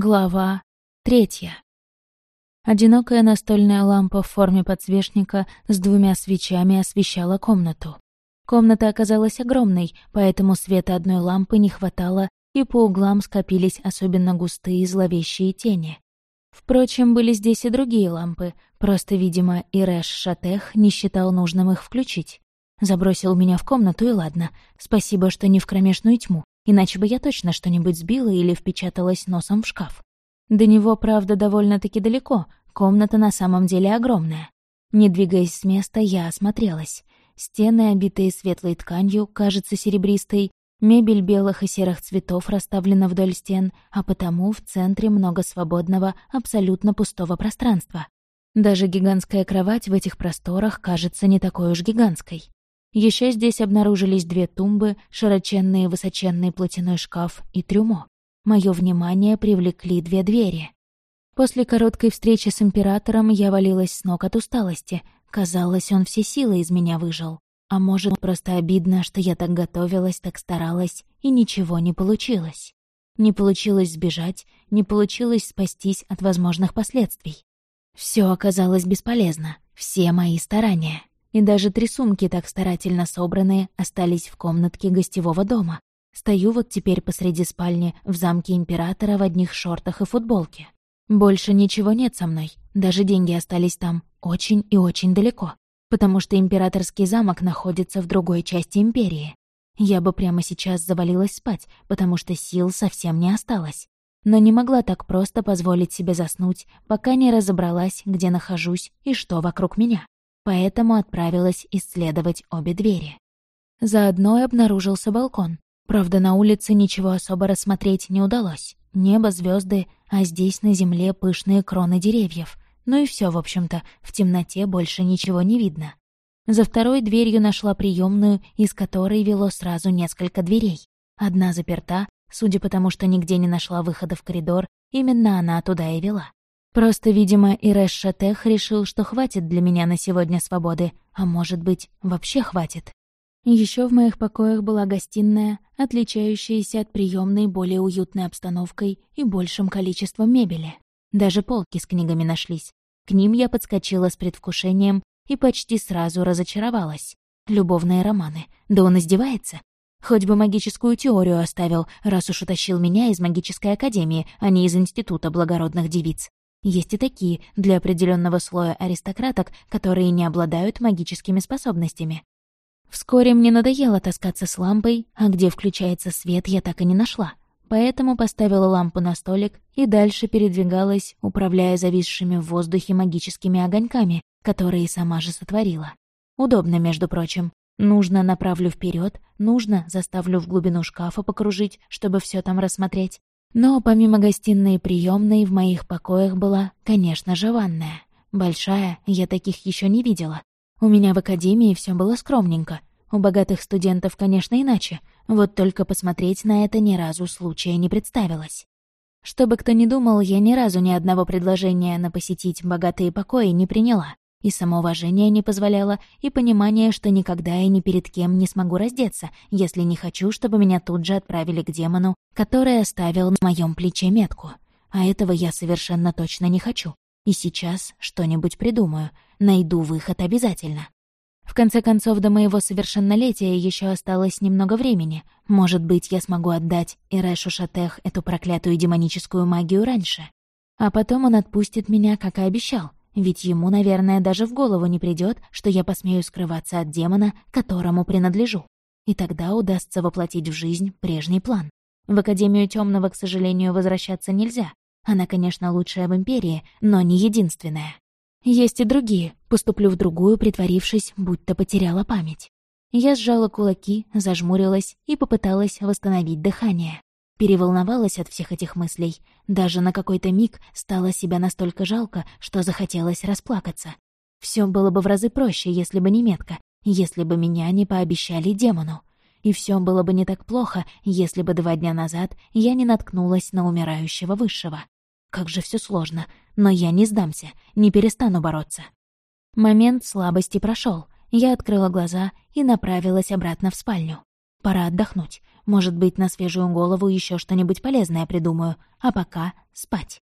Глава третья. Одинокая настольная лампа в форме подсвечника с двумя свечами освещала комнату. Комната оказалась огромной, поэтому света одной лампы не хватало, и по углам скопились особенно густые зловещие тени. Впрочем, были здесь и другие лампы, просто, видимо, Ирэш Шатех не считал нужным их включить. Забросил меня в комнату, и ладно. Спасибо, что не в кромешную тьму иначе бы я точно что-нибудь сбила или впечаталась носом в шкаф. До него, правда, довольно-таки далеко, комната на самом деле огромная. Не двигаясь с места, я осмотрелась. Стены, обитые светлой тканью, кажется серебристой, мебель белых и серых цветов расставлена вдоль стен, а потому в центре много свободного, абсолютно пустого пространства. Даже гигантская кровать в этих просторах кажется не такой уж гигантской. Еще здесь обнаружились две тумбы, широченный высоченный платяной шкаф и трюмо. Мое внимание привлекли две двери. После короткой встречи с императором я валилась с ног от усталости. Казалось, он все силы из меня выжил. А может, просто обидно, что я так готовилась, так старалась, и ничего не получилось. Не получилось сбежать, не получилось спастись от возможных последствий. Все оказалось бесполезно, все мои старания и даже три сумки, так старательно собранные, остались в комнатке гостевого дома. Стою вот теперь посреди спальни в замке императора в одних шортах и футболке. Больше ничего нет со мной, даже деньги остались там, очень и очень далеко, потому что императорский замок находится в другой части империи. Я бы прямо сейчас завалилась спать, потому что сил совсем не осталось. Но не могла так просто позволить себе заснуть, пока не разобралась, где нахожусь и что вокруг меня поэтому отправилась исследовать обе двери. Заодно и обнаружился балкон. Правда, на улице ничего особо рассмотреть не удалось. Небо, звезды, а здесь на земле пышные кроны деревьев. Ну и все, в общем-то, в темноте больше ничего не видно. За второй дверью нашла приемную, из которой вело сразу несколько дверей. Одна заперта, судя по тому, что нигде не нашла выхода в коридор, именно она туда и вела. Просто, видимо, Ирэш Шатех решил, что хватит для меня на сегодня свободы, а может быть, вообще хватит. Еще в моих покоях была гостиная, отличающаяся от приемной более уютной обстановкой и большим количеством мебели. Даже полки с книгами нашлись. К ним я подскочила с предвкушением и почти сразу разочаровалась. Любовные романы. Да он издевается? Хоть бы магическую теорию оставил, раз уж утащил меня из магической академии, а не из Института благородных девиц. Есть и такие, для определенного слоя аристократок, которые не обладают магическими способностями. Вскоре мне надоело таскаться с лампой, а где включается свет, я так и не нашла. Поэтому поставила лампу на столик и дальше передвигалась, управляя зависшими в воздухе магическими огоньками, которые сама же сотворила. Удобно, между прочим. Нужно направлю вперед, нужно заставлю в глубину шкафа покружить, чтобы все там рассмотреть. Но помимо гостиной и приемной в моих покоях была, конечно же, ванная. Большая, я таких еще не видела. У меня в академии все было скромненько. У богатых студентов, конечно, иначе. Вот только посмотреть на это ни разу случая не представилось. Чтобы кто ни думал, я ни разу ни одного предложения на посетить богатые покои не приняла. И самоуважение не позволяло, и понимание, что никогда и ни перед кем не смогу раздеться, если не хочу, чтобы меня тут же отправили к демону, который оставил на моем плече метку. А этого я совершенно точно не хочу. И сейчас что-нибудь придумаю, найду выход обязательно. В конце концов, до моего совершеннолетия еще осталось немного времени. Может быть, я смогу отдать Ирэшу Шатех эту проклятую демоническую магию раньше. А потом он отпустит меня, как и обещал, ведь ему, наверное, даже в голову не придет, что я посмею скрываться от демона, которому принадлежу. И тогда удастся воплотить в жизнь прежний план. В Академию Темного, к сожалению, возвращаться нельзя. Она, конечно, лучшая в Империи, но не единственная. Есть и другие. Поступлю в другую, притворившись, будто потеряла память. Я сжала кулаки, зажмурилась и попыталась восстановить дыхание. Переволновалась от всех этих мыслей. Даже на какой-то миг стало себя настолько жалко, что захотелось расплакаться. Все было бы в разы проще, если бы не метка, если бы меня не пообещали демону. И все было бы не так плохо, если бы два дня назад я не наткнулась на умирающего высшего. Как же все сложно, но я не сдамся, не перестану бороться. Момент слабости прошел. Я открыла глаза и направилась обратно в спальню. Пора отдохнуть. Может быть, на свежую голову еще что-нибудь полезное придумаю, а пока спать.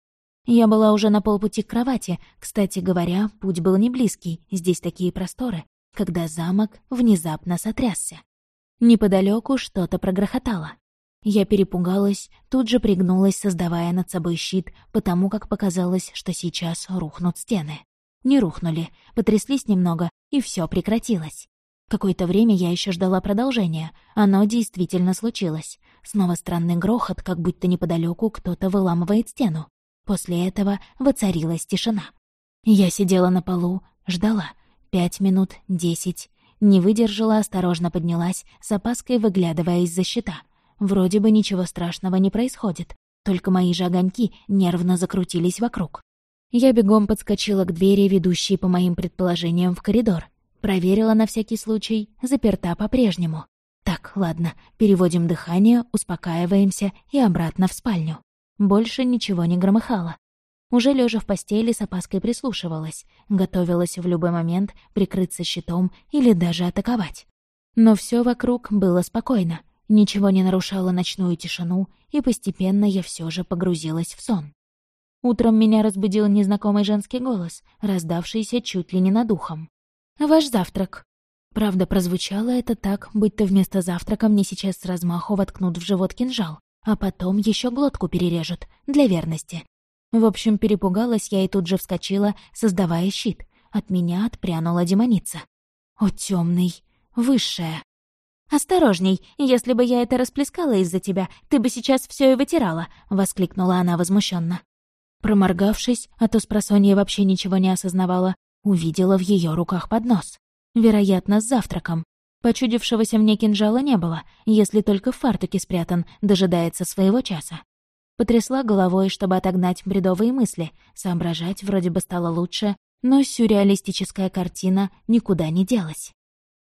Я была уже на полпути к кровати. Кстати говоря, путь был не близкий, здесь такие просторы, когда замок внезапно сотрясся. Неподалеку что-то прогрохотало. Я перепугалась, тут же пригнулась, создавая над собой щит, потому как показалось, что сейчас рухнут стены. Не рухнули, потряслись немного, и все прекратилось. Какое-то время я еще ждала продолжения. Оно действительно случилось. Снова странный грохот, как будто неподалеку кто-то выламывает стену. После этого воцарилась тишина. Я сидела на полу, ждала. Пять минут, десять. Не выдержала, осторожно поднялась, с опаской выглядывая из-за щита. Вроде бы ничего страшного не происходит, только мои же огоньки нервно закрутились вокруг. Я бегом подскочила к двери, ведущей, по моим предположениям, в коридор. Проверила на всякий случай, заперта по-прежнему. Так, ладно, переводим дыхание, успокаиваемся и обратно в спальню. Больше ничего не громыхало. Уже лежа в постели, с опаской прислушивалась, готовилась в любой момент прикрыться щитом или даже атаковать. Но все вокруг было спокойно, ничего не нарушало ночную тишину, и постепенно я все же погрузилась в сон. Утром меня разбудил незнакомый женский голос, раздавшийся чуть ли не над ухом. «Ваш завтрак». Правда, прозвучало это так, будто вместо завтрака мне сейчас с размаху воткнут в живот кинжал а потом еще глотку перережут, для верности. В общем, перепугалась я и тут же вскочила, создавая щит. От меня отпрянула демоница. О, темный, высшая. «Осторожней, если бы я это расплескала из-за тебя, ты бы сейчас все и вытирала», — воскликнула она возмущенно. Проморгавшись, а то с просонья вообще ничего не осознавала, увидела в ее руках поднос. Вероятно, с завтраком. Почудившегося мне кинжала не было, если только в фартуке спрятан, дожидается своего часа. Потрясла головой, чтобы отогнать бредовые мысли. Соображать вроде бы стало лучше, но сюрреалистическая картина никуда не делась.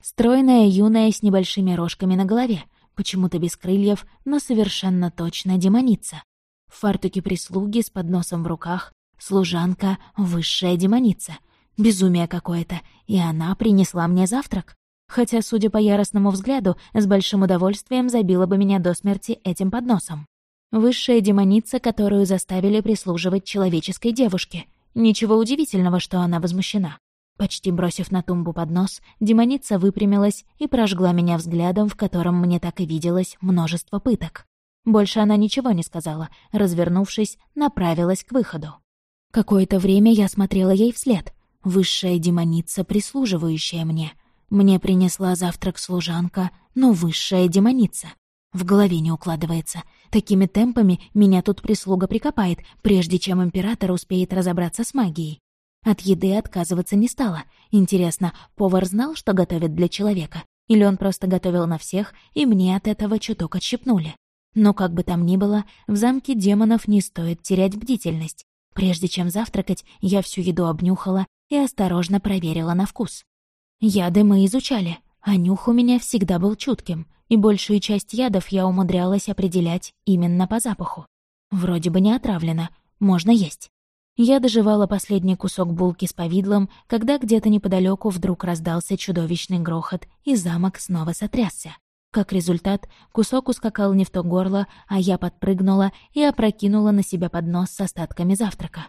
Стройная юная с небольшими рожками на голове, почему-то без крыльев, но совершенно точно демоница. В фартуке прислуги с подносом в руках, служанка — высшая демоница. Безумие какое-то, и она принесла мне завтрак хотя, судя по яростному взгляду, с большим удовольствием забила бы меня до смерти этим подносом. Высшая демоница, которую заставили прислуживать человеческой девушке. Ничего удивительного, что она возмущена. Почти бросив на тумбу поднос, демоница выпрямилась и прожгла меня взглядом, в котором мне так и виделось множество пыток. Больше она ничего не сказала, развернувшись, направилась к выходу. Какое-то время я смотрела ей вслед. Высшая демоница, прислуживающая мне. Мне принесла завтрак служанка, но высшая демоница. В голове не укладывается. Такими темпами меня тут прислуга прикопает, прежде чем император успеет разобраться с магией. От еды отказываться не стала. Интересно, повар знал, что готовит для человека? Или он просто готовил на всех, и мне от этого чуток отщипнули? Но как бы там ни было, в замке демонов не стоит терять бдительность. Прежде чем завтракать, я всю еду обнюхала и осторожно проверила на вкус. Яды мы изучали, а нюх у меня всегда был чутким, и большую часть ядов я умудрялась определять именно по запаху. Вроде бы не отравлено, можно есть. Я доживала последний кусок булки с повидлом, когда где-то неподалеку вдруг раздался чудовищный грохот, и замок снова сотрясся. Как результат, кусок ускакал не в то горло, а я подпрыгнула и опрокинула на себя поднос с остатками завтрака.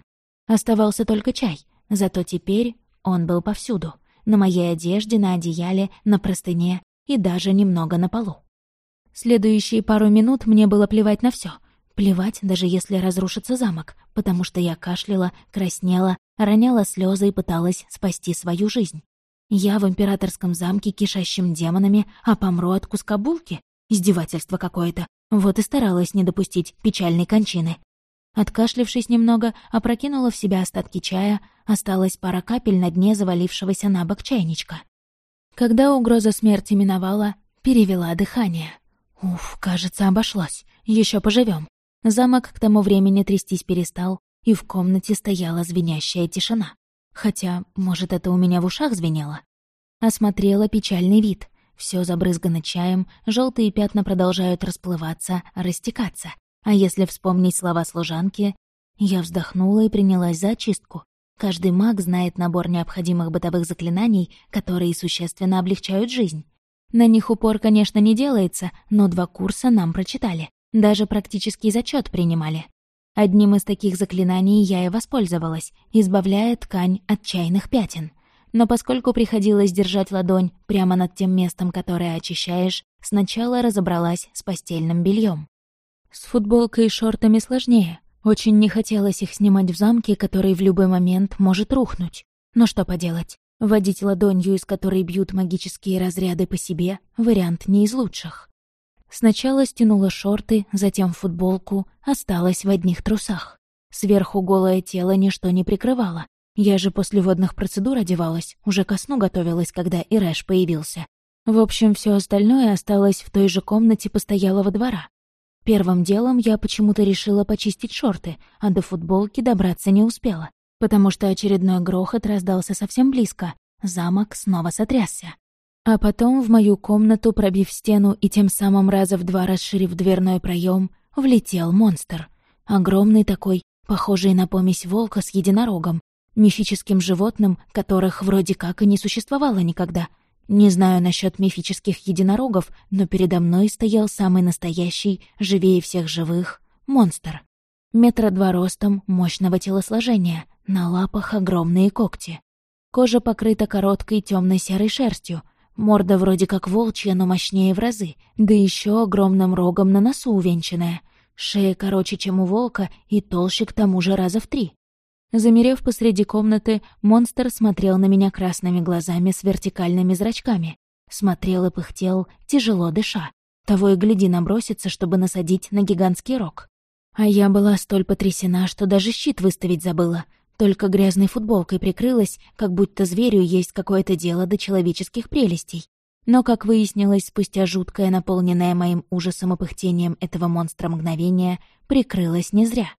Оставался только чай, зато теперь он был повсюду на моей одежде, на одеяле, на простыне и даже немного на полу. Следующие пару минут мне было плевать на все. Плевать, даже если разрушится замок, потому что я кашляла, краснела, роняла слезы и пыталась спасти свою жизнь. Я в императорском замке, кишащим демонами, а помру от куска булки? Издевательство какое-то. Вот и старалась не допустить печальной кончины. Откашлившись немного, опрокинула в себя остатки чая, осталась пара капель на дне завалившегося на бок чайничка. Когда угроза смерти миновала, перевела дыхание. Уф, кажется, обошлась. Еще поживем. Замок к тому времени трястись перестал, и в комнате стояла звенящая тишина. Хотя, может, это у меня в ушах звенело? Осмотрела печальный вид. Все забрызгано чаем, желтые пятна продолжают расплываться, растекаться. А если вспомнить слова служанки, я вздохнула и принялась за очистку. Каждый маг знает набор необходимых бытовых заклинаний, которые существенно облегчают жизнь. На них упор, конечно, не делается, но два курса нам прочитали. Даже практический зачет принимали. Одним из таких заклинаний я и воспользовалась, избавляя ткань от чайных пятен. Но поскольку приходилось держать ладонь прямо над тем местом, которое очищаешь, сначала разобралась с постельным бельем. С футболкой и шортами сложнее. Очень не хотелось их снимать в замке, который в любой момент может рухнуть. Но что поделать? Водить ладонью, из которой бьют магические разряды по себе, вариант не из лучших. Сначала стянула шорты, затем футболку, осталась в одних трусах. Сверху голое тело ничто не прикрывало. Я же после водных процедур одевалась, уже ко сну готовилась, когда Ирэш появился. В общем, все остальное осталось в той же комнате постоялого двора. Первым делом я почему-то решила почистить шорты, а до футболки добраться не успела потому что очередной грохот раздался совсем близко. Замок снова сотрясся. А потом в мою комнату, пробив стену и тем самым раза в два расширив дверной проем, влетел монстр. Огромный такой, похожий на помесь волка с единорогом, мифическим животным, которых вроде как и не существовало никогда. Не знаю насчет мифических единорогов, но передо мной стоял самый настоящий, живее всех живых, монстр. Метра два ростом, мощного телосложения, на лапах огромные когти. Кожа покрыта короткой темной серой шерстью, морда вроде как волчья, но мощнее в разы, да еще огромным рогом на носу увенчанная. Шея короче, чем у волка, и толще к тому же раза в три. Замерев посреди комнаты, монстр смотрел на меня красными глазами с вертикальными зрачками. Смотрел и пыхтел, тяжело дыша. Того и гляди набросится, чтобы насадить на гигантский рог. А я была столь потрясена, что даже щит выставить забыла — только грязной футболкой прикрылась, как будто зверю есть какое-то дело до человеческих прелестей. Но, как выяснилось, спустя жуткое, наполненное моим ужасом и пыхтением этого монстра мгновение, прикрылась не зря.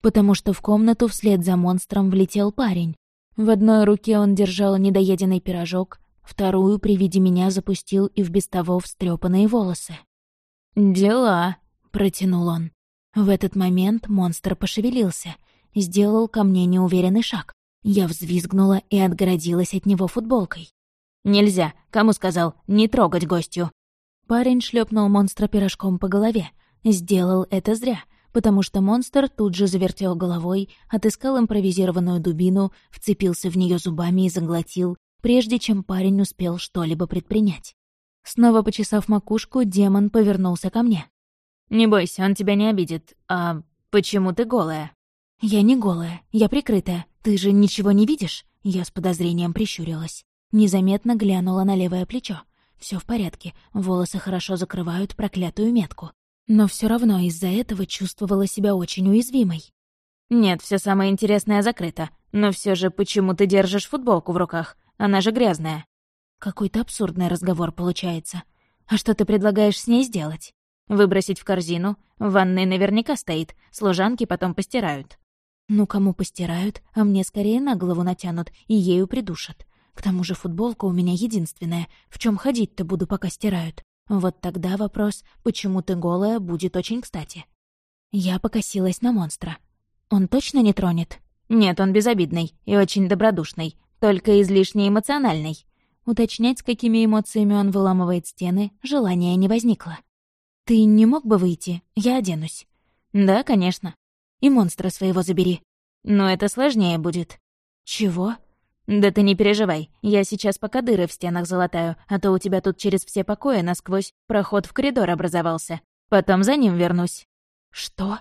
Потому что в комнату вслед за монстром влетел парень. В одной руке он держал недоеденный пирожок, вторую при виде меня запустил и в без того встрепанные волосы. «Дела», — протянул он. В этот момент монстр пошевелился — сделал ко мне неуверенный шаг. Я взвизгнула и отгородилась от него футболкой. «Нельзя! Кому сказал? Не трогать гостю!» Парень шлепнул монстра пирожком по голове. Сделал это зря, потому что монстр тут же завертел головой, отыскал импровизированную дубину, вцепился в нее зубами и заглотил, прежде чем парень успел что-либо предпринять. Снова почесав макушку, демон повернулся ко мне. «Не бойся, он тебя не обидит. А почему ты голая?» «Я не голая, я прикрытая. Ты же ничего не видишь?» Я с подозрением прищурилась. Незаметно глянула на левое плечо. Все в порядке, волосы хорошо закрывают проклятую метку. Но все равно из-за этого чувствовала себя очень уязвимой. «Нет, все самое интересное закрыто. Но все же почему ты держишь футболку в руках? Она же грязная». Какой-то абсурдный разговор получается. А что ты предлагаешь с ней сделать? Выбросить в корзину? В ванной наверняка стоит, служанки потом постирают. Ну, кому постирают, а мне скорее на голову натянут и ею придушат. К тому же футболка у меня единственная, в чем ходить-то буду, пока стирают. Вот тогда вопрос, почему ты голая, будет очень кстати. Я покосилась на монстра. Он точно не тронет? Нет, он безобидный и очень добродушный, только излишне эмоциональный. Уточнять, с какими эмоциями он выламывает стены, желания не возникло. «Ты не мог бы выйти? Я оденусь». «Да, конечно. И монстра своего забери. Но это сложнее будет». «Чего?» «Да ты не переживай, я сейчас пока дыры в стенах залатаю, а то у тебя тут через все покои насквозь проход в коридор образовался. Потом за ним вернусь». «Что?»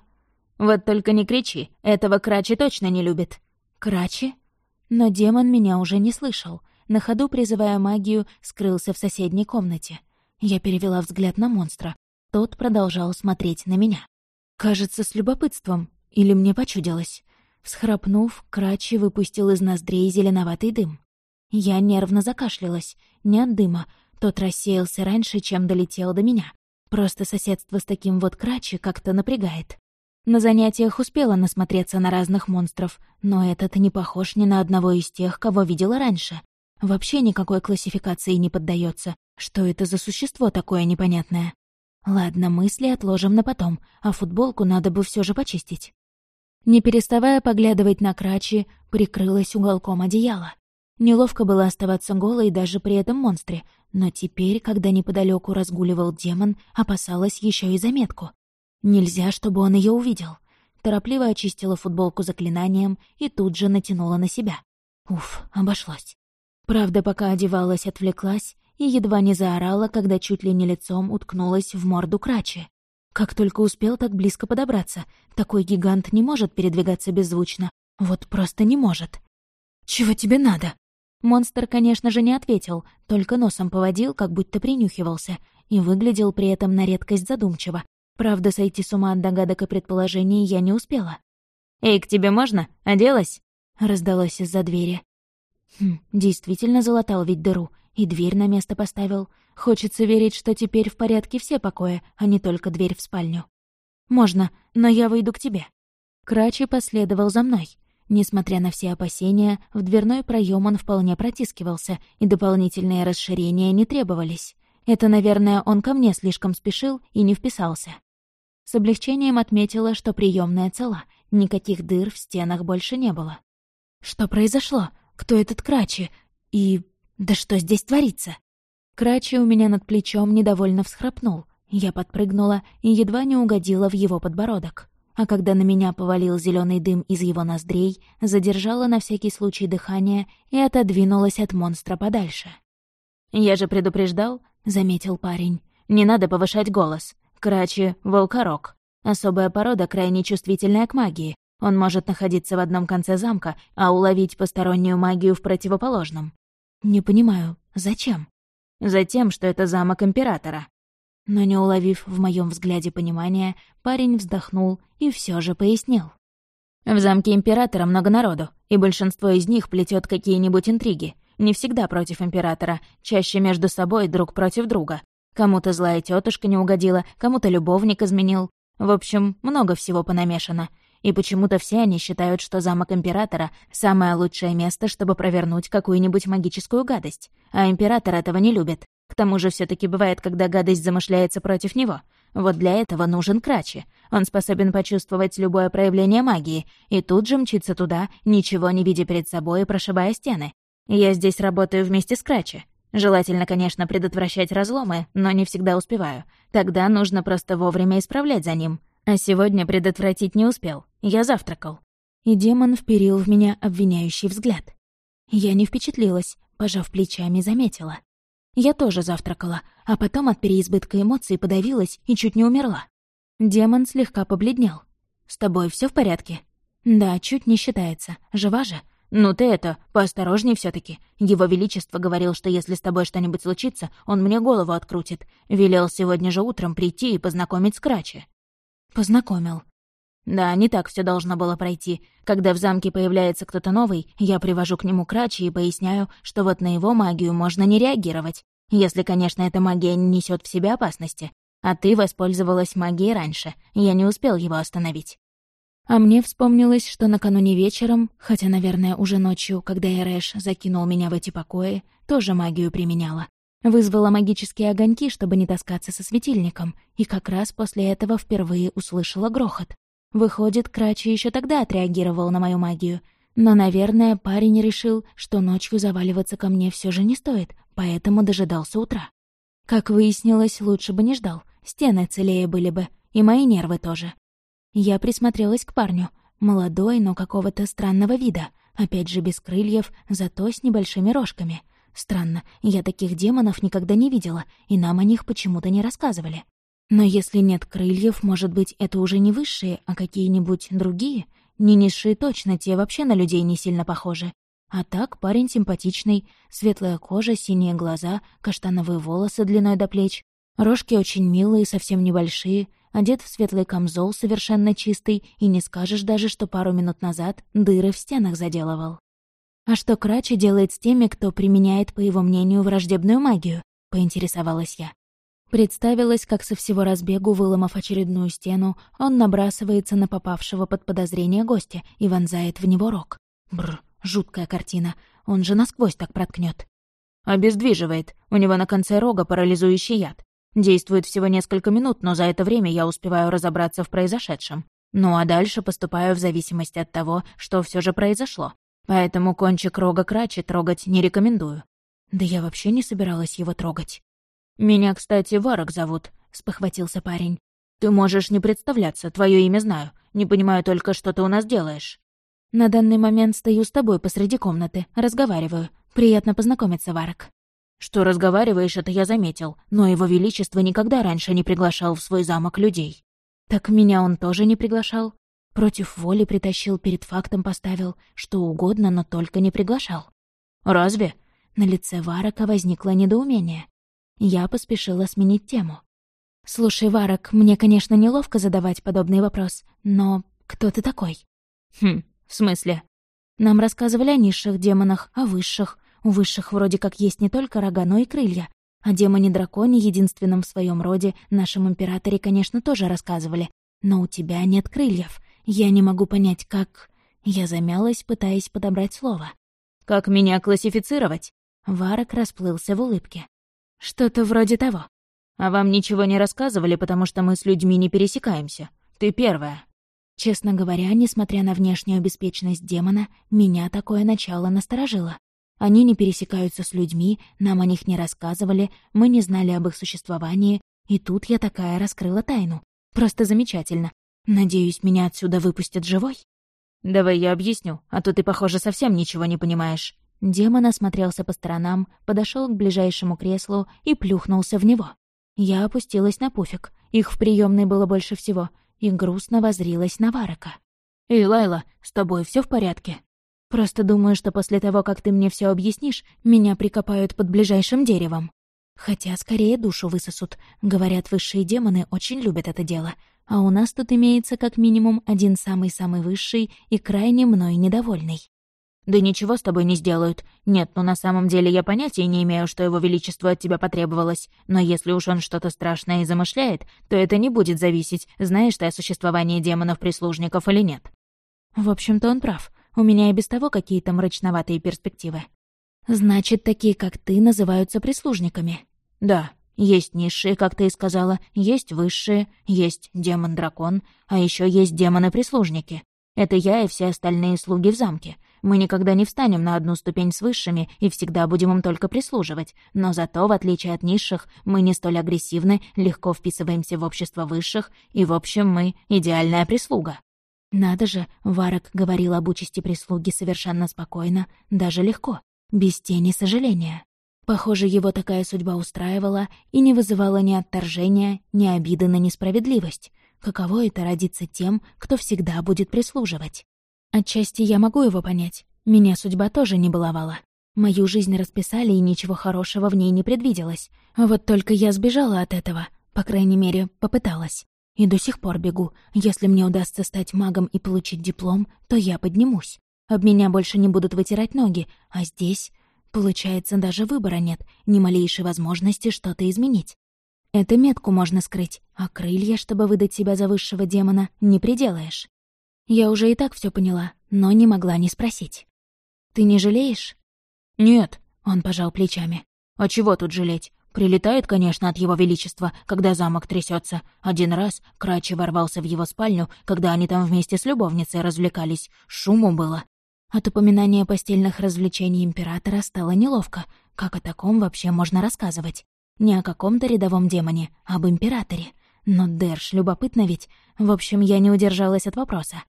«Вот только не кричи, этого Крачи точно не любит». «Крачи?» Но демон меня уже не слышал. На ходу, призывая магию, скрылся в соседней комнате. Я перевела взгляд на монстра. Тот продолжал смотреть на меня. Кажется, с любопытством. Или мне почудилось? Всхрапнув, Крачи выпустил из ноздрей зеленоватый дым. Я нервно закашлялась. Не от дыма. Тот рассеялся раньше, чем долетел до меня. Просто соседство с таким вот Крачи как-то напрягает. На занятиях успела насмотреться на разных монстров, но этот не похож ни на одного из тех, кого видела раньше. Вообще никакой классификации не поддается. Что это за существо такое непонятное? Ладно, мысли отложим на потом, а футболку надо бы все же почистить. Не переставая поглядывать на крачи, прикрылась уголком одеяла. Неловко было оставаться голой даже при этом монстре, но теперь, когда неподалеку разгуливал демон, опасалась еще и заметку. Нельзя, чтобы он ее увидел. Торопливо очистила футболку заклинанием и тут же натянула на себя. Уф, обошлось. Правда, пока одевалась, отвлеклась и едва не заорала, когда чуть ли не лицом уткнулась в морду крачи. Как только успел так близко подобраться, такой гигант не может передвигаться беззвучно. Вот просто не может. «Чего тебе надо?» Монстр, конечно же, не ответил, только носом поводил, как будто принюхивался, и выглядел при этом на редкость задумчиво. Правда, сойти с ума от догадок и предположений я не успела. «Эй, к тебе можно? Оделась?» — раздалось из-за двери. Хм, действительно залатал ведь дыру, и дверь на место поставил. Хочется верить, что теперь в порядке все покои, а не только дверь в спальню. «Можно, но я выйду к тебе». Крачи последовал за мной. Несмотря на все опасения, в дверной проем он вполне протискивался, и дополнительные расширения не требовались. Это, наверное, он ко мне слишком спешил и не вписался. С облегчением отметила, что приемная цела, никаких дыр в стенах больше не было. Что произошло? Кто этот Крачи? И... да что здесь творится? Крачи у меня над плечом недовольно всхрапнул. Я подпрыгнула и едва не угодила в его подбородок а когда на меня повалил зеленый дым из его ноздрей, задержала на всякий случай дыхание и отодвинулась от монстра подальше. «Я же предупреждал», — заметил парень. «Не надо повышать голос. Крачи — волкорог. Особая порода, крайне чувствительная к магии. Он может находиться в одном конце замка, а уловить постороннюю магию в противоположном». «Не понимаю, зачем?» «Затем, что это замок Императора. Но не уловив в моем взгляде понимания, парень вздохнул и все же пояснил. В замке Императора много народу, и большинство из них плетет какие-нибудь интриги. Не всегда против Императора, чаще между собой друг против друга. Кому-то злая тетушка не угодила, кому-то любовник изменил. В общем, много всего понамешано. И почему-то все они считают, что замок Императора — самое лучшее место, чтобы провернуть какую-нибудь магическую гадость. А Император этого не любит. К тому же все таки бывает, когда гадость замышляется против него. Вот для этого нужен Крачи. Он способен почувствовать любое проявление магии и тут же мчится туда, ничего не видя перед собой и прошибая стены. Я здесь работаю вместе с Крачи. Желательно, конечно, предотвращать разломы, но не всегда успеваю. Тогда нужно просто вовремя исправлять за ним. А сегодня предотвратить не успел. Я завтракал. И демон вперил в меня обвиняющий взгляд. Я не впечатлилась, пожав плечами, заметила. Я тоже завтракала, а потом от переизбытка эмоций подавилась и чуть не умерла. Демон слегка побледнел. «С тобой все в порядке?» «Да, чуть не считается. Жива же?» «Ну ты это, поосторожней все таки Его Величество говорил, что если с тобой что-нибудь случится, он мне голову открутит. Велел сегодня же утром прийти и познакомить с Крачи». «Познакомил», да, не так все должно было пройти. Когда в замке появляется кто-то новый, я привожу к нему крачи и поясняю, что вот на его магию можно не реагировать. Если, конечно, эта магия не несет в себе опасности. А ты воспользовалась магией раньше, я не успел его остановить. А мне вспомнилось, что накануне вечером, хотя, наверное, уже ночью, когда Эрэш закинул меня в эти покои, тоже магию применяла. Вызвала магические огоньки, чтобы не таскаться со светильником, и как раз после этого впервые услышала грохот. Выходит, Крачи еще тогда отреагировал на мою магию. Но, наверное, парень решил, что ночью заваливаться ко мне все же не стоит, поэтому дожидался утра. Как выяснилось, лучше бы не ждал. Стены целее были бы, и мои нервы тоже. Я присмотрелась к парню. Молодой, но какого-то странного вида. Опять же без крыльев, зато с небольшими рожками. Странно, я таких демонов никогда не видела, и нам о них почему-то не рассказывали. Но если нет крыльев, может быть, это уже не высшие, а какие-нибудь другие? Не низшие точно, те вообще на людей не сильно похожи. А так парень симпатичный, светлая кожа, синие глаза, каштановые волосы длиной до плеч. Рожки очень милые, совсем небольшие, одет в светлый камзол, совершенно чистый, и не скажешь даже, что пару минут назад дыры в стенах заделывал. А что Крачи делает с теми, кто применяет, по его мнению, враждебную магию? Поинтересовалась я. Представилось, как со всего разбегу, выломав очередную стену, он набрасывается на попавшего под подозрение гостя и вонзает в него рог. Бррр, жуткая картина. Он же насквозь так проткнет. Обездвиживает. У него на конце рога парализующий яд. Действует всего несколько минут, но за это время я успеваю разобраться в произошедшем. Ну а дальше поступаю в зависимости от того, что все же произошло. Поэтому кончик рога крачи трогать не рекомендую. Да я вообще не собиралась его трогать. «Меня, кстати, Варок зовут», — спохватился парень. «Ты можешь не представляться, твое имя знаю. Не понимаю только, что ты у нас делаешь». «На данный момент стою с тобой посреди комнаты, разговариваю. Приятно познакомиться, Варок». «Что разговариваешь, это я заметил, но его величество никогда раньше не приглашал в свой замок людей». «Так меня он тоже не приглашал. Против воли притащил, перед фактом поставил, что угодно, но только не приглашал». «Разве?» На лице Варака возникло недоумение. Я поспешила сменить тему. «Слушай, Варок, мне, конечно, неловко задавать подобный вопрос, но кто ты такой?» «Хм, в смысле?» «Нам рассказывали о низших демонах, о высших. У высших вроде как есть не только рога, но и крылья. О демоне-драконе, единственном в своем роде, нашем императоре, конечно, тоже рассказывали. Но у тебя нет крыльев. Я не могу понять, как...» Я замялась, пытаясь подобрать слово. «Как меня классифицировать?» Варок расплылся в улыбке. «Что-то вроде того. А вам ничего не рассказывали, потому что мы с людьми не пересекаемся. Ты первая». Честно говоря, несмотря на внешнюю беспечность демона, меня такое начало насторожило. Они не пересекаются с людьми, нам о них не рассказывали, мы не знали об их существовании, и тут я такая раскрыла тайну. Просто замечательно. Надеюсь, меня отсюда выпустят живой? «Давай я объясню, а то ты, похоже, совсем ничего не понимаешь». Демон осмотрелся по сторонам, подошел к ближайшему креслу и плюхнулся в него. Я опустилась на пуфик. Их в приемной было больше всего. И грустно возрилась на Варака. «Эй, Лайла, с тобой все в порядке?» «Просто думаю, что после того, как ты мне все объяснишь, меня прикопают под ближайшим деревом. Хотя скорее душу высосут. Говорят, высшие демоны очень любят это дело. А у нас тут имеется как минимум один самый-самый высший и крайне мной недовольный. «Да ничего с тобой не сделают. Нет, ну на самом деле я понятия не имею, что его величество от тебя потребовалось. Но если уж он что-то страшное и замышляет, то это не будет зависеть, знаешь ты о существовании демонов-прислужников или нет». В общем-то, он прав. У меня и без того какие-то мрачноватые перспективы. Значит, такие, как ты, называются прислужниками. Да, есть низшие, как ты и сказала, есть высшие, есть демон-дракон, а еще есть демоны-прислужники. Это я и все остальные слуги в замке. Мы никогда не встанем на одну ступень с высшими и всегда будем им только прислуживать. Но зато, в отличие от низших, мы не столь агрессивны, легко вписываемся в общество высших, и, в общем, мы — идеальная прислуга». Надо же, Варок говорил об участи прислуги совершенно спокойно, даже легко, без тени сожаления. Похоже, его такая судьба устраивала и не вызывала ни отторжения, ни обиды на несправедливость. Каково это родиться тем, кто всегда будет прислуживать? Отчасти я могу его понять. Меня судьба тоже не баловала. Мою жизнь расписали, и ничего хорошего в ней не предвиделось. Вот только я сбежала от этого. По крайней мере, попыталась. И до сих пор бегу. Если мне удастся стать магом и получить диплом, то я поднимусь. Об меня больше не будут вытирать ноги, а здесь, получается, даже выбора нет, ни малейшей возможности что-то изменить. Эту метку можно скрыть, а крылья, чтобы выдать себя за высшего демона, не приделаешь. Я уже и так все поняла, но не могла не спросить. «Ты не жалеешь?» «Нет», — он пожал плечами. «А чего тут жалеть? Прилетает, конечно, от его величества, когда замок трясется. Один раз Крачи ворвался в его спальню, когда они там вместе с любовницей развлекались. Шуму было. От упоминания постельных развлечений императора стало неловко. Как о таком вообще можно рассказывать? Не о каком-то рядовом демоне, а об императоре. Но Дерш, любопытно ведь. В общем, я не удержалась от вопроса.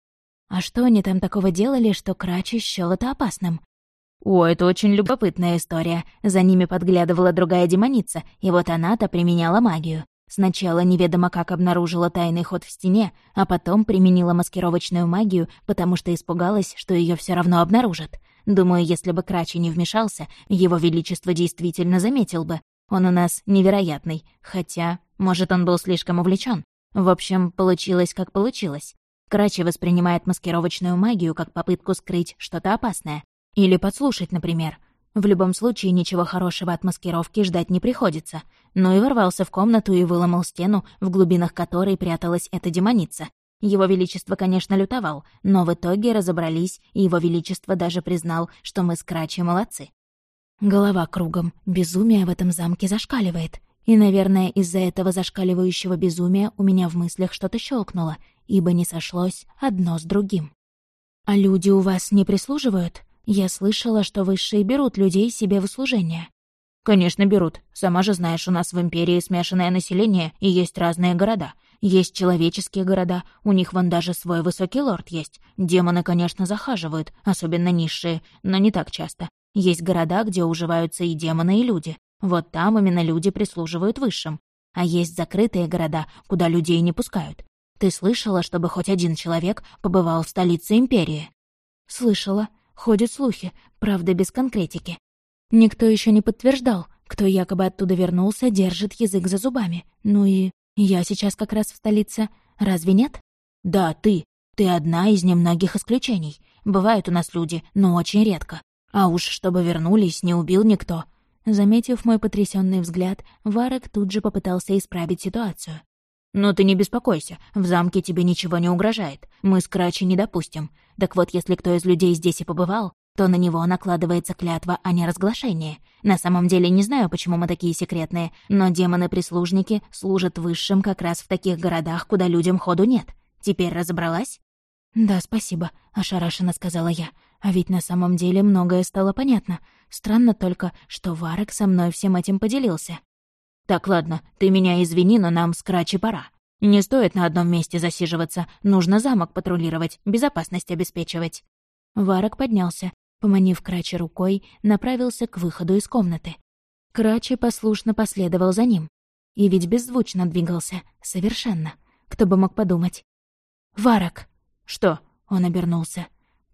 А что они там такого делали, что Крачи счёл это опасным? О, это очень любопытная история. За ними подглядывала другая демоница, и вот она-то применяла магию. Сначала неведомо как обнаружила тайный ход в стене, а потом применила маскировочную магию, потому что испугалась, что ее все равно обнаружат. Думаю, если бы Крачи не вмешался, его величество действительно заметил бы, он у нас невероятный, хотя, может, он был слишком увлечен. В общем, получилось, как получилось. Крачи воспринимает маскировочную магию как попытку скрыть что-то опасное. Или подслушать, например. В любом случае, ничего хорошего от маскировки ждать не приходится. Но и ворвался в комнату и выломал стену, в глубинах которой пряталась эта демоница. Его Величество, конечно, лютовал, но в итоге разобрались, и Его Величество даже признал, что мы с Крачи молодцы. Голова кругом. Безумие в этом замке зашкаливает. И, наверное, из-за этого зашкаливающего безумия у меня в мыслях что-то щелкнуло, ибо не сошлось одно с другим. «А люди у вас не прислуживают?» Я слышала, что высшие берут людей себе в услужение». «Конечно, берут. Сама же знаешь, у нас в Империи смешанное население и есть разные города. Есть человеческие города, у них вон даже свой высокий лорд есть. Демоны, конечно, захаживают, особенно низшие, но не так часто. Есть города, где уживаются и демоны, и люди. Вот там именно люди прислуживают высшим. А есть закрытые города, куда людей не пускают. Ты слышала, чтобы хоть один человек побывал в столице Империи?» «Слышала. Ходят слухи, правда, без конкретики. Никто еще не подтверждал, кто якобы оттуда вернулся, держит язык за зубами. Ну и я сейчас как раз в столице. Разве нет?» «Да, ты. Ты одна из немногих исключений. Бывают у нас люди, но очень редко. А уж чтобы вернулись, не убил никто. Заметив мой потрясенный взгляд, Варок тут же попытался исправить ситуацию. «Но ты не беспокойся, в замке тебе ничего не угрожает. Мы с Крачи не допустим. Так вот, если кто из людей здесь и побывал, то на него накладывается клятва о неразглашении. На самом деле не знаю, почему мы такие секретные, но демоны-прислужники служат высшим как раз в таких городах, куда людям ходу нет. Теперь разобралась?» «Да, спасибо», — ошарашенно сказала я. «А ведь на самом деле многое стало понятно. Странно только, что Варек со мной всем этим поделился». «Так, ладно, ты меня извини, но нам с Крачи пора. Не стоит на одном месте засиживаться, нужно замок патрулировать, безопасность обеспечивать». Варек поднялся, поманив Крачи рукой, направился к выходу из комнаты. Крачи послушно последовал за ним. И ведь беззвучно двигался, совершенно. Кто бы мог подумать. «Варок!» «Что?» — он обернулся.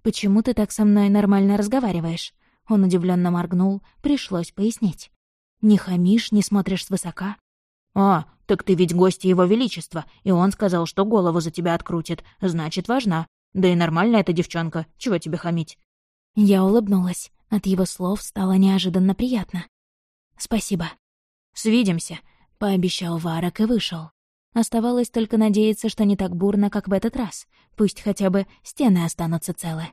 «Почему ты так со мной нормально разговариваешь?» Он удивленно моргнул, пришлось пояснить. «Не хамишь, не смотришь свысока?» «А, так ты ведь гость Его Величества, и он сказал, что голову за тебя открутит. Значит, важна. Да и нормальная эта девчонка, чего тебе хамить?» Я улыбнулась. От его слов стало неожиданно приятно. «Спасибо». «Свидимся», — пообещал Варок и вышел. Оставалось только надеяться, что не так бурно, как в этот раз. Пусть хотя бы стены останутся целы.